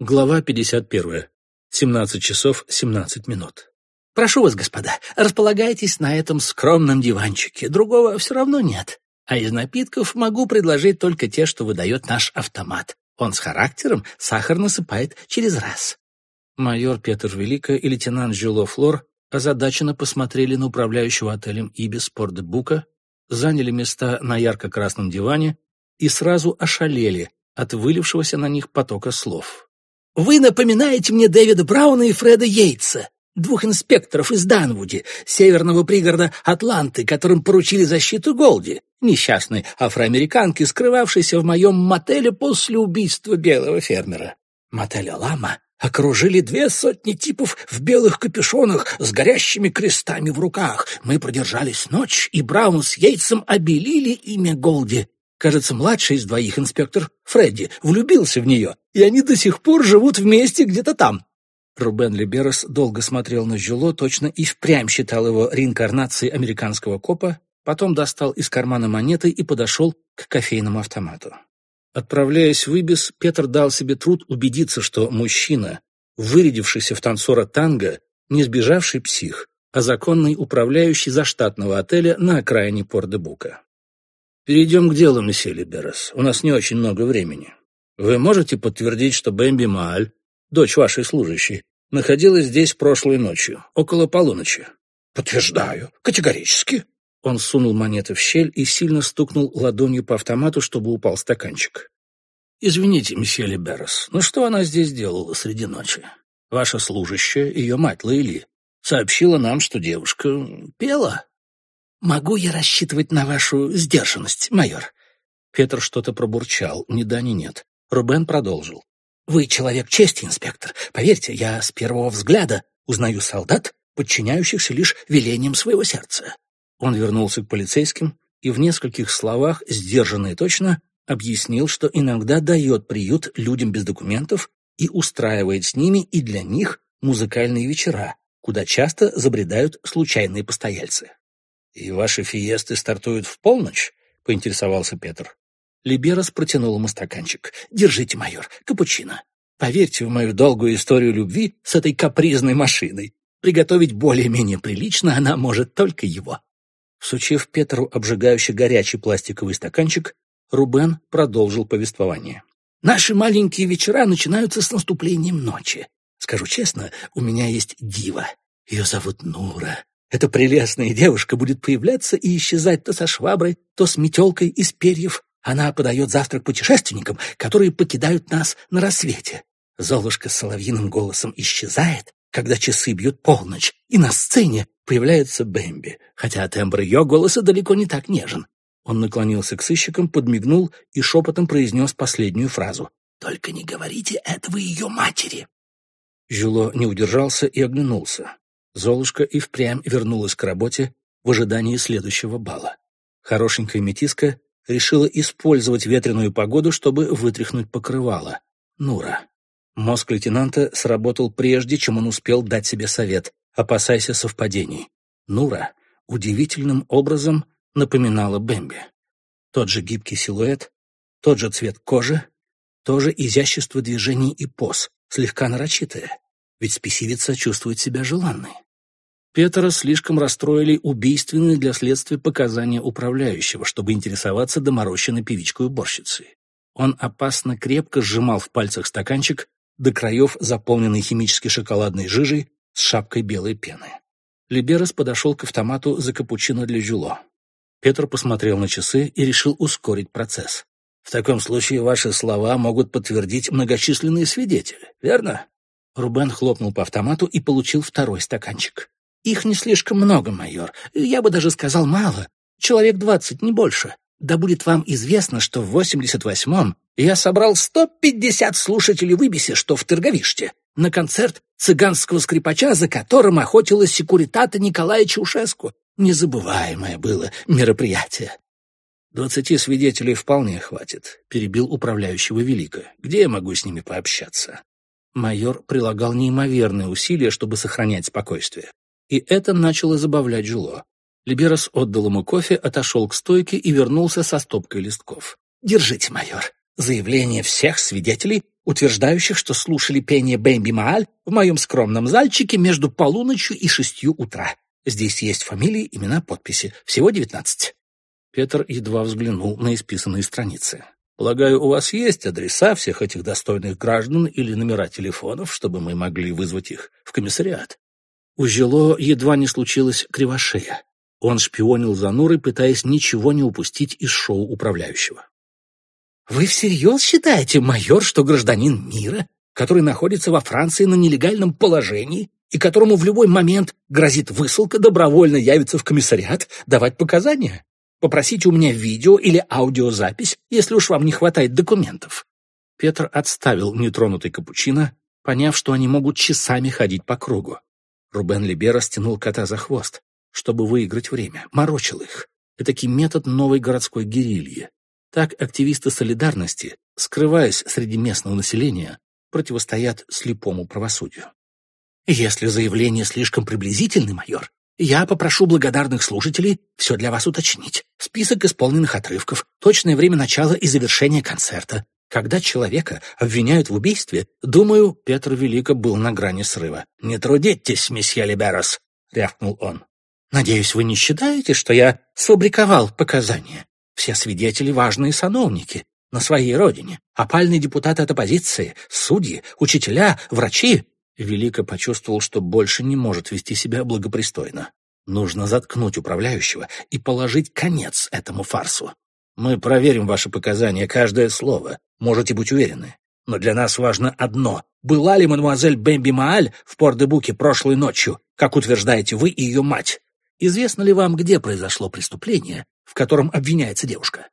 Глава 51. 17 часов 17 минут. «Прошу вас, господа, располагайтесь на этом скромном диванчике. Другого все равно нет. А из напитков могу предложить только те, что выдает наш автомат. Он с характером, сахар насыпает через раз». Майор Петр Велика и лейтенант Жило Флор озадаченно посмотрели на управляющего отелем «Ибис Порт Бука», заняли места на ярко-красном диване и сразу ошалели от вылившегося на них потока слов. Вы напоминаете мне Дэвида Брауна и Фреда Йейтса, двух инспекторов из Данвуди, северного пригорода Атланты, которым поручили защиту Голди, несчастной афроамериканки, скрывавшейся в моем мотеле после убийства белого фермера. Мотель Алама окружили две сотни типов в белых капюшонах с горящими крестами в руках. Мы продержались ночь, и Браун с Йейтсом обелили имя Голди. Кажется, младший из двоих, инспектор Фредди, влюбился в нее, и они до сих пор живут вместе где-то там. Рубен Либерос долго смотрел на Жюло, точно и впрямь считал его реинкарнацией американского копа, потом достал из кармана монеты и подошел к кофейному автомату. Отправляясь в Ибис, Петр дал себе труд убедиться, что мужчина, вырядившийся в танцора танго, не сбежавший псих, а законный управляющий заштатного отеля на окраине Порт-де-Бука. Перейдем к делу, месье Либерас. У нас не очень много времени. Вы можете подтвердить, что Бэмби Мааль, дочь вашей служащей, находилась здесь прошлой ночью, около полуночи? Подтверждаю, категорически. Он сунул монеты в щель и сильно стукнул ладонью по автомату, чтобы упал стаканчик. «Извините, месье Либерас, но что она здесь делала среди ночи? Ваша служащая, ее мать Лейли, сообщила нам, что девушка пела. «Могу я рассчитывать на вашу сдержанность, майор?» Петр что-то пробурчал, ни да, ни нет. Рубен продолжил. «Вы человек чести, инспектор. Поверьте, я с первого взгляда узнаю солдат, подчиняющихся лишь велениям своего сердца». Он вернулся к полицейским и в нескольких словах, сдержанно и точно, объяснил, что иногда дает приют людям без документов и устраивает с ними и для них музыкальные вечера, куда часто забредают случайные постояльцы. «И ваши фиесты стартуют в полночь?» — поинтересовался Петр. Либерас протянул ему стаканчик. «Держите, майор, капучино. Поверьте в мою долгую историю любви с этой капризной машиной. Приготовить более-менее прилично она может только его». Всучив Петру обжигающий горячий пластиковый стаканчик, Рубен продолжил повествование. «Наши маленькие вечера начинаются с наступлением ночи. Скажу честно, у меня есть дива. Ее зовут Нура. Эта прелестная девушка будет появляться и исчезать то со шваброй, то с метелкой из перьев. Она подает завтрак путешественникам, которые покидают нас на рассвете. Золушка с соловьиным голосом исчезает, когда часы бьют полночь, и на сцене появляется Бэмби, хотя тембр ее голоса далеко не так нежен. Он наклонился к сыщикам, подмигнул и шепотом произнес последнюю фразу. «Только не говорите этого ее матери!» Жюло не удержался и оглянулся. Золушка и впрямь вернулась к работе в ожидании следующего бала. Хорошенькая метиска решила использовать ветреную погоду, чтобы вытряхнуть покрывало. Нура. Мозг лейтенанта сработал прежде, чем он успел дать себе совет. Опасайся совпадений. Нура удивительным образом напоминала Бэмби. Тот же гибкий силуэт, тот же цвет кожи, то же изящество движений и поз, слегка нарочитое. Ведь спесивица чувствует себя желанной. Петра слишком расстроили убийственные для следствия показания управляющего, чтобы интересоваться доморощенной певичкой-уборщицей. Он опасно крепко сжимал в пальцах стаканчик, до краев заполненный химической шоколадной жижей с шапкой белой пены. Либерас подошел к автомату за капучино для Жюло. Петр посмотрел на часы и решил ускорить процесс. «В таком случае ваши слова могут подтвердить многочисленные свидетели, верно?» Рубен хлопнул по автомату и получил второй стаканчик. Их не слишком много, майор. Я бы даже сказал мало. Человек двадцать, не больше. Да будет вам известно, что в 88-м я собрал 150 слушателей в Ибисе, что в Терговиште, на концерт цыганского скрипача, за которым охотилась секуритата Николая Чаушеску. Незабываемое было мероприятие. «Двадцати свидетелей вполне хватит», — перебил управляющего Велика. «Где я могу с ними пообщаться?» Майор прилагал неимоверные усилия, чтобы сохранять спокойствие и это начало забавлять Жуло. Либерас отдал ему кофе, отошел к стойке и вернулся со стопкой листков. «Держите, майор. Заявление всех свидетелей утверждающих, что слушали пение Бэмби Мааль в моем скромном зальчике между полуночью и шестью утра. Здесь есть фамилии, имена, подписи. Всего девятнадцать». Петр едва взглянул на исписанные страницы. «Полагаю, у вас есть адреса всех этих достойных граждан или номера телефонов, чтобы мы могли вызвать их в комиссариат?» У Жило едва не случилось кривошея. Он шпионил за Нурой, пытаясь ничего не упустить из шоу управляющего. «Вы всерьез считаете, майор, что гражданин мира, который находится во Франции на нелегальном положении и которому в любой момент грозит высылка, добровольно явится в комиссариат давать показания? Попросите у меня видео или аудиозапись, если уж вам не хватает документов». Петр отставил нетронутый капучино, поняв, что они могут часами ходить по кругу. Рубен Либера стянул кота за хвост, чтобы выиграть время, морочил их. Этакий метод новой городской герильи. Так активисты солидарности, скрываясь среди местного населения, противостоят слепому правосудию. Если заявление слишком приблизительный, майор, я попрошу благодарных слушателей все для вас уточнить. Список исполненных отрывков, точное время начала и завершения концерта. Когда человека обвиняют в убийстве, думаю, Петр Велико был на грани срыва. «Не трудитесь, месье Либерос», — рявкнул он. «Надеюсь, вы не считаете, что я сфабриковал показания? Все свидетели — важные сановники на своей родине, опальные депутаты от оппозиции, судьи, учителя, врачи. Велико почувствовал, что больше не может вести себя благопристойно. Нужно заткнуть управляющего и положить конец этому фарсу. Мы проверим ваши показания, каждое слово, можете быть уверены. Но для нас важно одно. Была ли мадемуазель Бэмби Мааль в Пор-де-Буке прошлой ночью, как утверждаете вы и ее мать? Известно ли вам, где произошло преступление, в котором обвиняется девушка?»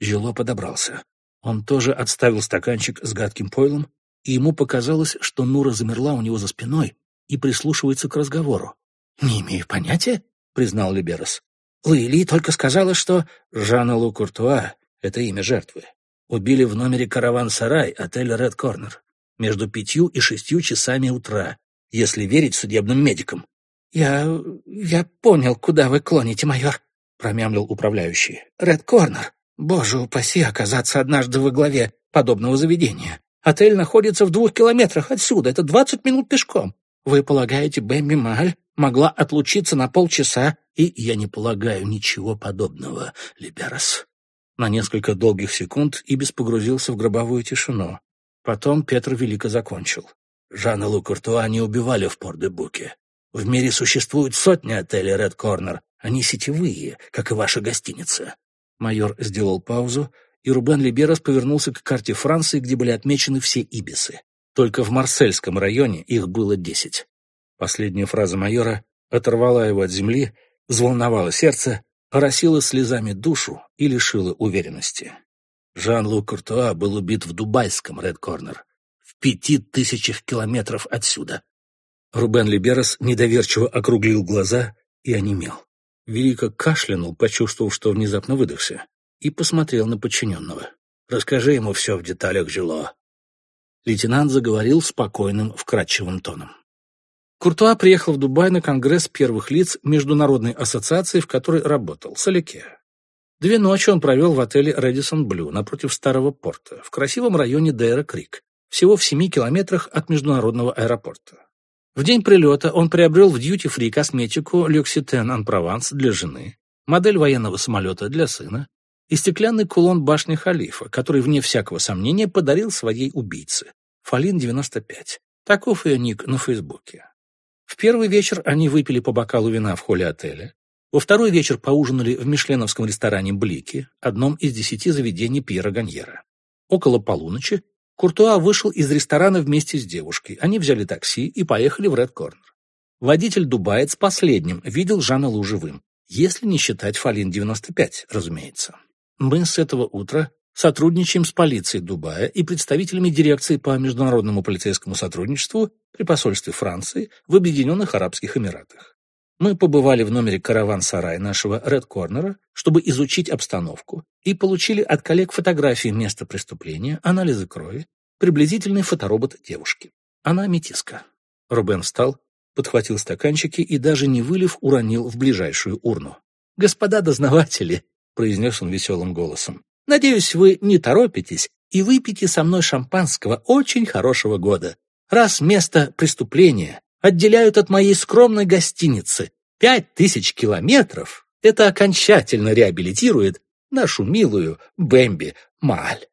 Жило подобрался. Он тоже отставил стаканчик с гадким пойлом и ему показалось, что Нура замерла у него за спиной и прислушивается к разговору. «Не имею понятия», — признал Либерос. «Лили только сказала, что...» Жанна Лу Куртуа — это имя жертвы. Убили в номере «Караван-сарай» отеля «Ред Корнер» между пятью и шестью часами утра, если верить судебным медикам. «Я... я понял, куда вы клоните, майор», — промямлил управляющий. «Ред Корнер. Боже упаси оказаться однажды во главе подобного заведения. Отель находится в двух километрах отсюда, это двадцать минут пешком. Вы полагаете, Бэмби Маль могла отлучиться на полчаса, и я не полагаю ничего подобного, Либерас. На несколько долгих секунд Ибис погрузился в гробовую тишину. Потом Петр Велико закончил. Жанна Лу Куртуа не убивали в Пор-де-Буке. В мире существуют сотни отелей Ред Корнер. Они сетевые, как и ваша гостиница. Майор сделал паузу, и Рубен Либерас повернулся к карте Франции, где были отмечены все ибисы. Только в Марсельском районе их было десять. Последняя фраза майора оторвала его от земли, взволновала сердце, оросила слезами душу и лишила уверенности. Жан-Лу Куртуа был убит в дубайском Ред Корнер, в пяти тысячах километров отсюда. Рубен Либерас недоверчиво округлил глаза и онемел. Велико кашлянул, почувствовав, что внезапно выдохся и посмотрел на подчиненного. «Расскажи ему все в деталях, Жило». Лейтенант заговорил спокойным, вкрадчивым тоном. Куртуа приехал в Дубай на конгресс первых лиц Международной ассоциации, в которой работал, Салике. Две ночи он провел в отеле «Radisson Blu» напротив Старого порта, в красивом районе Дейра Крик, всего в семи километрах от международного аэропорта. В день прилета он приобрел в дьюти-фри косметику «L'Occitane en Provence» для жены, модель военного самолета для сына, и стеклянный кулон башни Халифа, который, вне всякого сомнения, подарил своей убийце. Фалин-95. Таков ее ник на Фейсбуке. В первый вечер они выпили по бокалу вина в холле отеля. Во второй вечер поужинали в мишленовском ресторане «Блики», одном из десяти заведений Пьера Ганьера. Около полуночи Куртуа вышел из ресторана вместе с девушкой. Они взяли такси и поехали в Ред Корнер. Водитель Дубаец последним видел Жана Лу живым, если не считать Фалин-95, разумеется. Мы с этого утра сотрудничаем с полицией Дубая и представителями дирекции по международному полицейскому сотрудничеству при посольстве Франции в Объединенных Арабских Эмиратах. Мы побывали в номере «Караван-сарай» нашего Ред Корнера, чтобы изучить обстановку, и получили от коллег фотографии места преступления, анализы крови, приблизительный фоторобот девушки. Она метиска. Рубен встал, подхватил стаканчики и, даже не вылив, уронил в ближайшую урну. «Господа дознаватели, произнес он веселым голосом. «Надеюсь, вы не торопитесь и выпейте со мной шампанского очень хорошего года. Раз место преступления отделяют от моей скромной гостиницы пять тысяч километров, это окончательно реабилитирует нашу милую Бэмби Маль.